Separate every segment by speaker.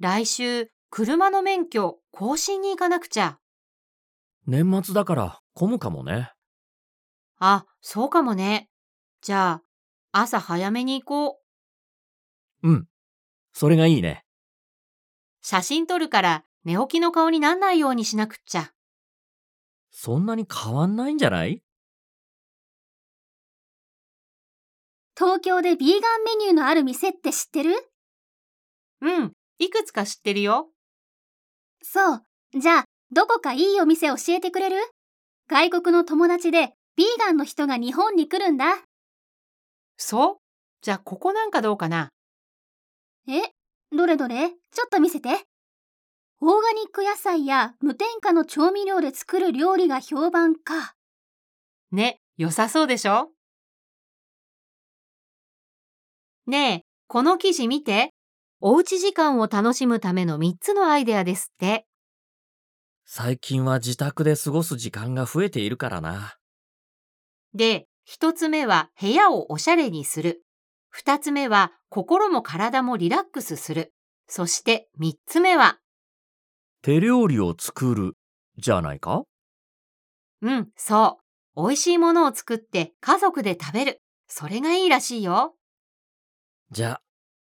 Speaker 1: 来週、車の免許更新に行かなくちゃ。
Speaker 2: 年末だから混むかもね。
Speaker 1: あ、そうかもね。じゃあ、朝早めに行こう。
Speaker 2: うん。それがいいね。
Speaker 1: 写真撮るから寝起きの顔になんないようにしなくっちゃ。
Speaker 2: そんなに変わんないんじゃない？
Speaker 3: 東京でビーガンメニューのある店って知ってる？
Speaker 1: うん、いくつか知ってるよ。
Speaker 3: そう。じゃあ、どこかいいお店教えてくれる？外国の友達でビーガンの人が日本に来るんだ。
Speaker 1: そう？じゃあここなんかどうかな？
Speaker 3: え？どれどれ？ちょっと見せて。オーガニック野菜や無添加の調味料で作る料理が評判か。
Speaker 1: ね、良さそうでしょ？ねえ、この記事見て。おうち時間を楽しむための3つのアイデアですって。
Speaker 2: 最近は自宅で過ごす時間が増えているからな。
Speaker 1: で、1つ目は部屋をおしゃれにする。2つ目は心も体もリラックスする。そして3つ目は、
Speaker 2: 手料理を作る、じゃないか？
Speaker 1: うん、そう。美味しいものを作って家族で食べる。それがいいらしいよ。
Speaker 2: じゃあ、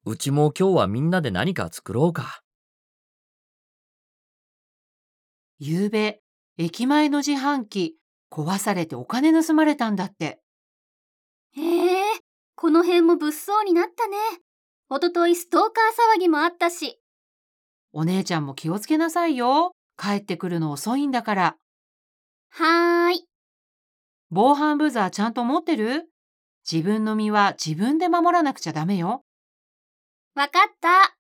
Speaker 2: うちも今日はみんなで何か作ろうか。
Speaker 1: ゆうべ、駅前の自販機、壊されてお金盗まれたんだって。
Speaker 3: へえ、この辺も物騒になったね。おとといストーカー騒ぎもあったし。
Speaker 1: お姉ちゃんも気をつけなさいよ。帰ってくるの遅いんだから。
Speaker 3: はーい。
Speaker 1: 防犯ブザーちゃんと持ってる？自分の身は自分で守らなくちゃダメよ。
Speaker 3: わかった。